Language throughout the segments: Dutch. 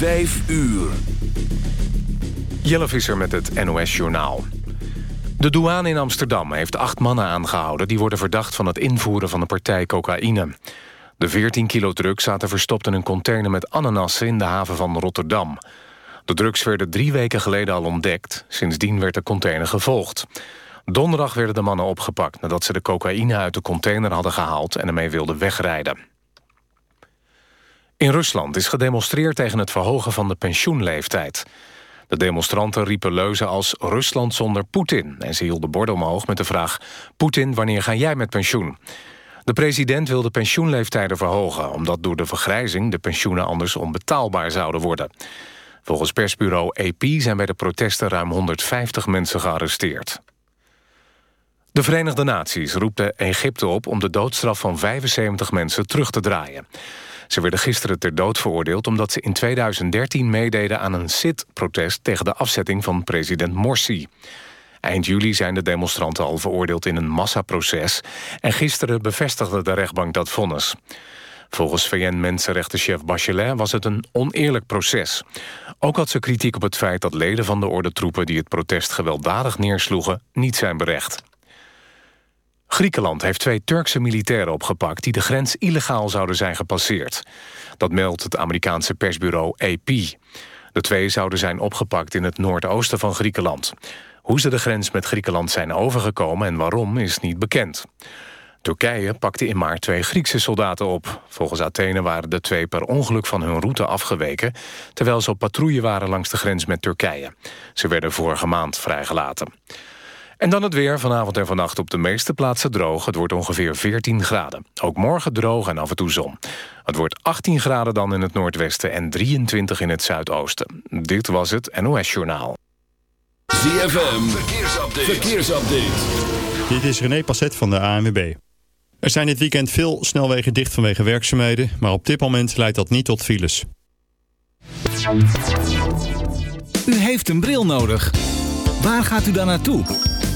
Vijf uur. Jelle Visser met het NOS-journaal. De douane in Amsterdam heeft acht mannen aangehouden... die worden verdacht van het invoeren van een partij cocaïne. De 14 kilo drugs zaten verstopt in een container met ananassen... in de haven van Rotterdam. De drugs werden drie weken geleden al ontdekt. Sindsdien werd de container gevolgd. Donderdag werden de mannen opgepakt... nadat ze de cocaïne uit de container hadden gehaald... en ermee wilden wegrijden. In Rusland is gedemonstreerd tegen het verhogen van de pensioenleeftijd. De demonstranten riepen leuzen als Rusland zonder Poetin... en ze hielden borden omhoog met de vraag... Poetin, wanneer ga jij met pensioen? De president wil de pensioenleeftijden verhogen... omdat door de vergrijzing de pensioenen anders onbetaalbaar zouden worden. Volgens persbureau AP zijn bij de protesten ruim 150 mensen gearresteerd. De Verenigde Naties roept Egypte op om de doodstraf van 75 mensen terug te draaien. Ze werden gisteren ter dood veroordeeld omdat ze in 2013 meededen aan een sit-protest tegen de afzetting van president Morsi. Eind juli zijn de demonstranten al veroordeeld in een massaproces en gisteren bevestigde de rechtbank dat vonnis. Volgens VN-mensenrechtenchef Bachelet was het een oneerlijk proces. Ook had ze kritiek op het feit dat leden van de ordentroepen... die het protest gewelddadig neersloegen, niet zijn berecht. Griekenland heeft twee Turkse militairen opgepakt... die de grens illegaal zouden zijn gepasseerd. Dat meldt het Amerikaanse persbureau AP. De twee zouden zijn opgepakt in het noordoosten van Griekenland. Hoe ze de grens met Griekenland zijn overgekomen en waarom is niet bekend. Turkije pakte in maart twee Griekse soldaten op. Volgens Athene waren de twee per ongeluk van hun route afgeweken... terwijl ze op patrouille waren langs de grens met Turkije. Ze werden vorige maand vrijgelaten. En dan het weer. Vanavond en vannacht op de meeste plaatsen droog. Het wordt ongeveer 14 graden. Ook morgen droog en af en toe zon. Het wordt 18 graden dan in het noordwesten en 23 in het zuidoosten. Dit was het NOS Journaal. ZFM, verkeersupdate. verkeersupdate. Dit is René Passet van de ANWB. Er zijn dit weekend veel snelwegen dicht vanwege werkzaamheden... maar op dit moment leidt dat niet tot files. U heeft een bril nodig. Waar gaat u dan naartoe?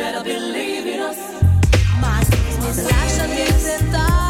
better believe in us. My sickness, I shall get it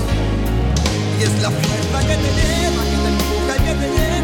es la fuerza que te lleva, que te empuja y que te lleva.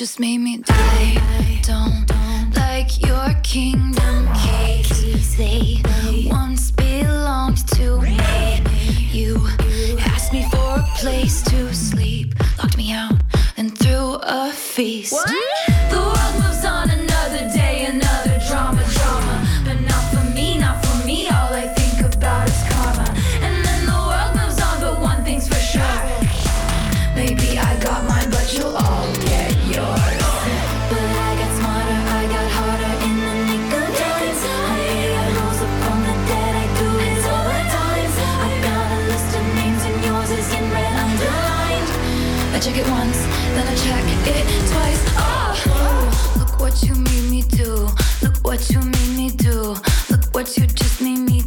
just me.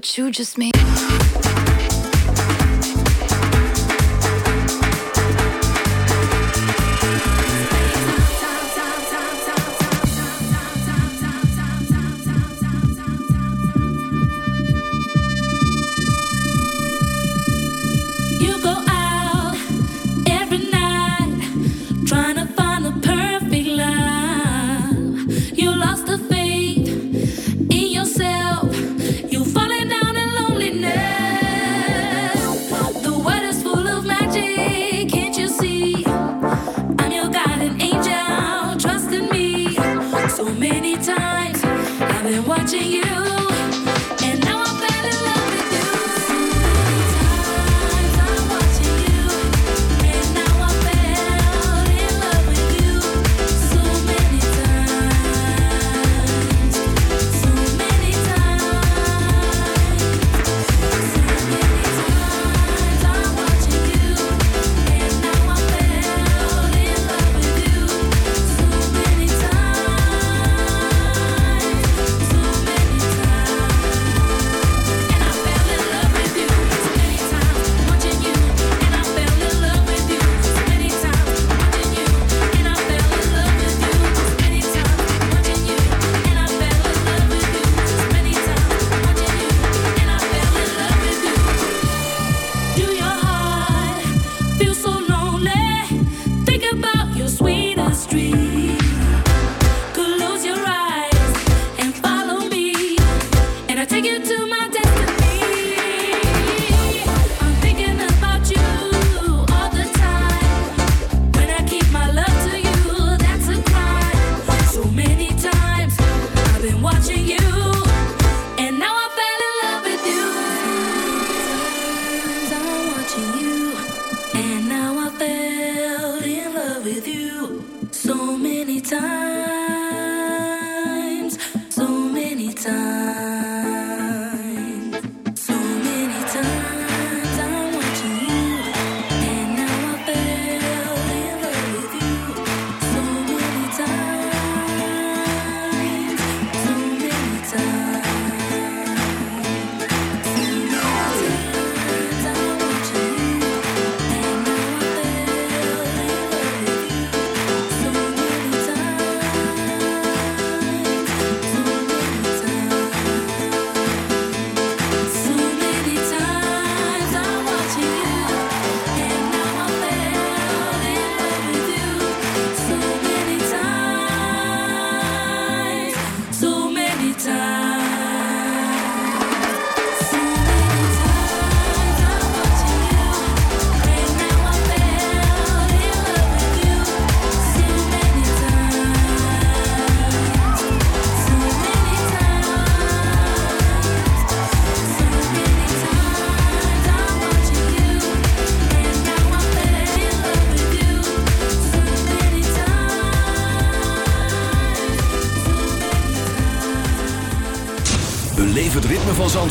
what you just made.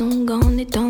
sont gone et dans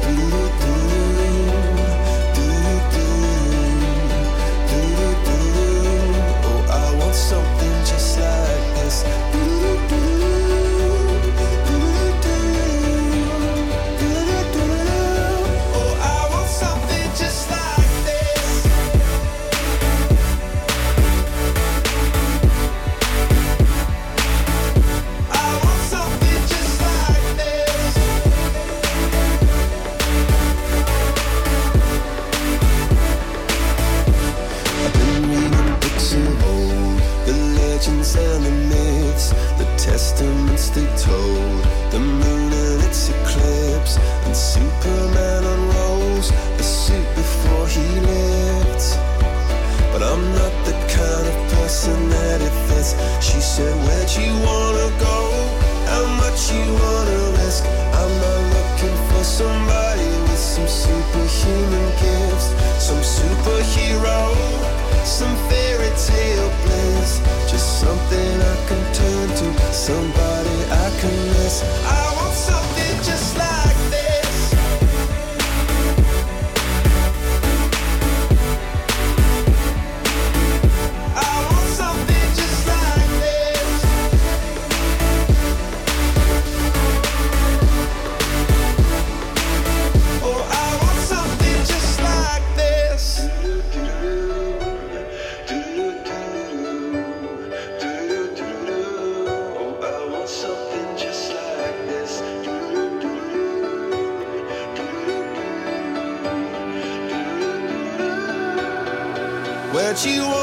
What you want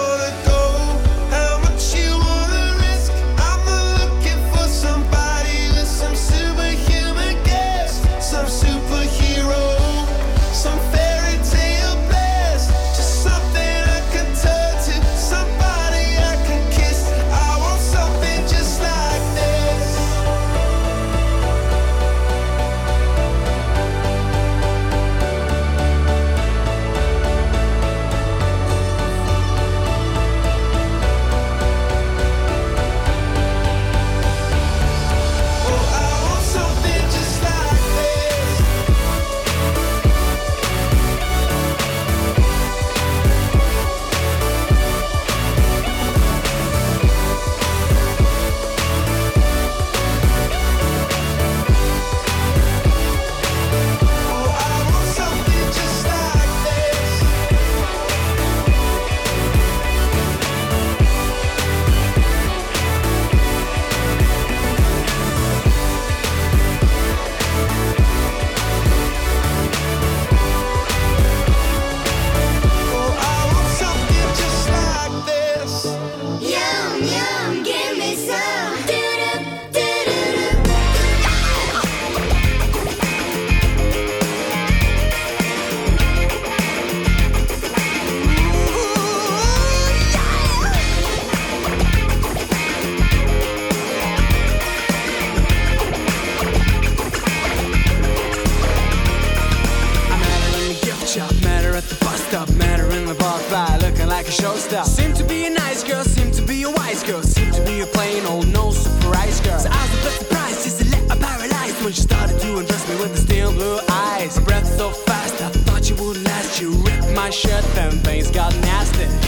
stop. In the bar fly, looking like a showstopper. Seemed to be a nice girl, seemed to be a wise girl, seemed to be a plain old no surprise girl. So I was a bit surprised, just a little paralyzed when she started to undress me with the steel blue eyes. Her breath so fast, I thought you would last. You ripped my shirt, then things got nasty.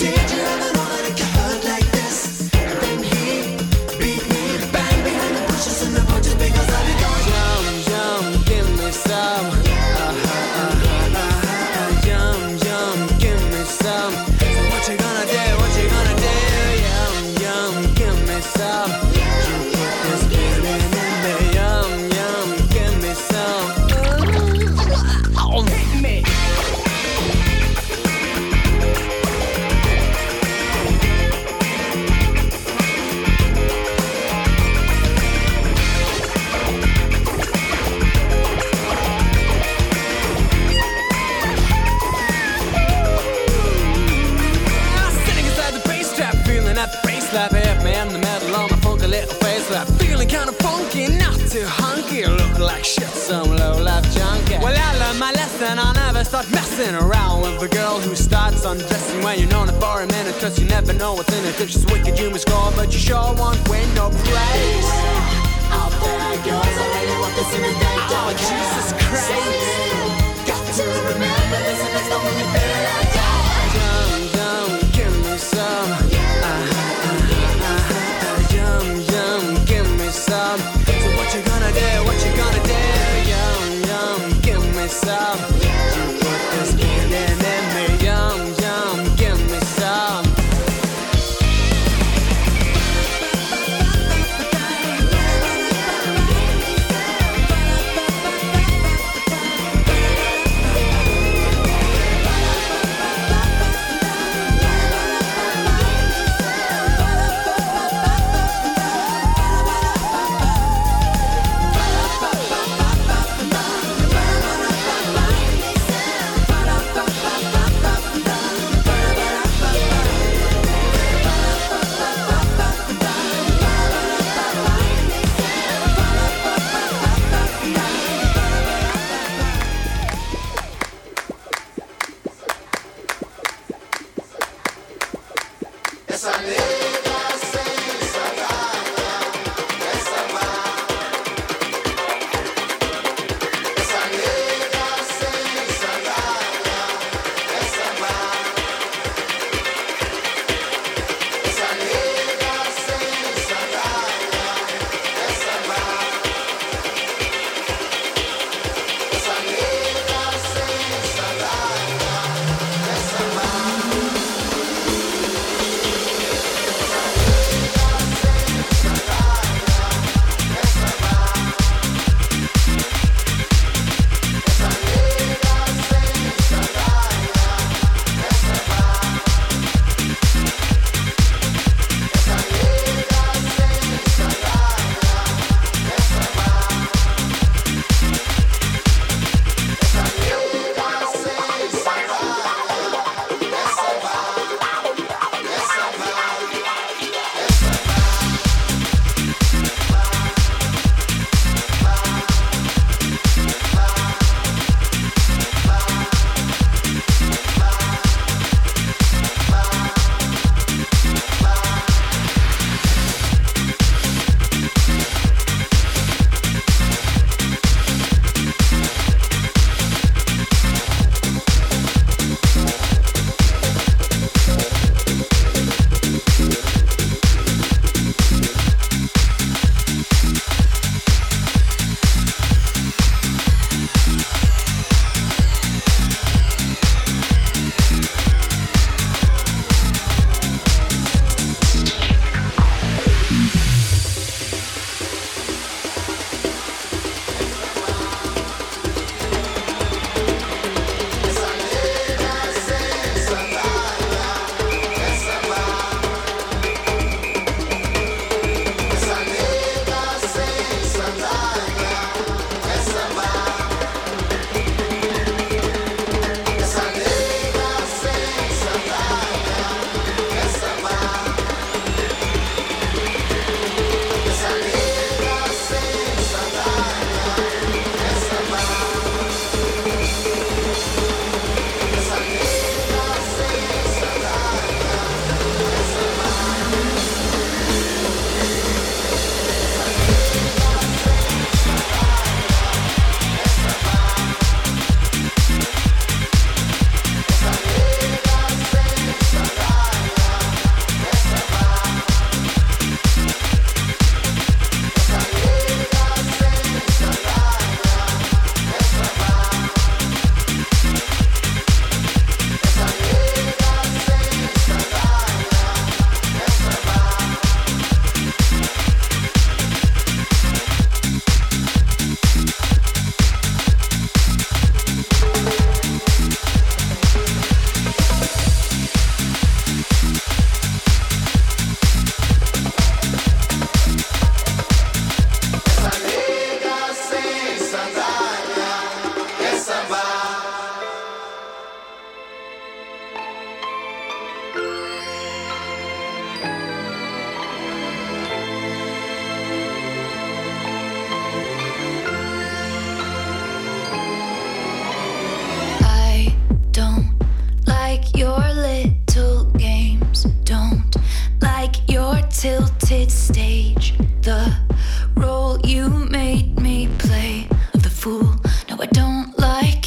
Know in it. If she's wicked, you must score, but you sure won't win no praise.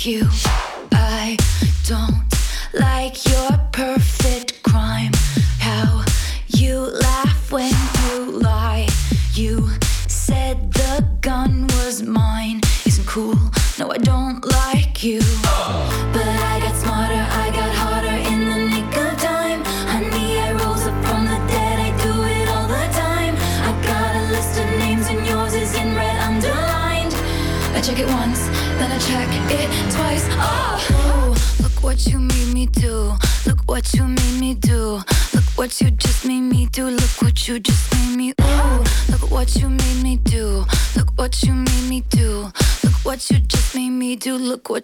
you.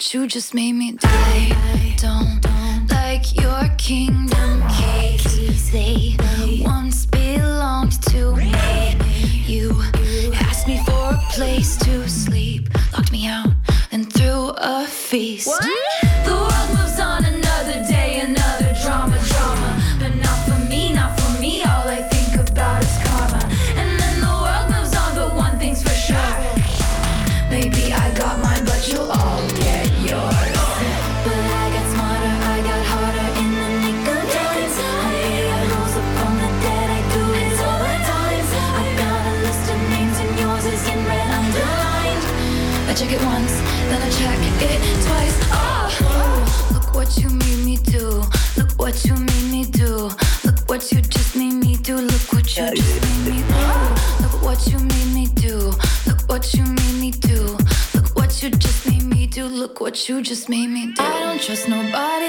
you just made me.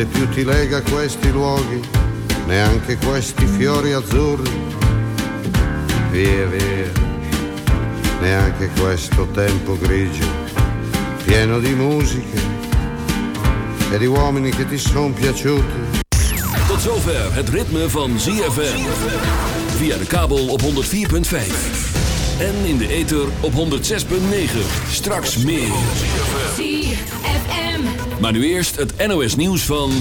niente più ti lega questi luoghi, neanche questi fiori azzurri. Via via, neanche questo tempo grigio, pieno di musiche e di uomini che ti sono piaciuti. Tot zover het ritme van ZFM. Via de kabel op 104.5. En in de ether op 106.9. Straks meer. ZFM. Maar nu eerst het NOS nieuws van...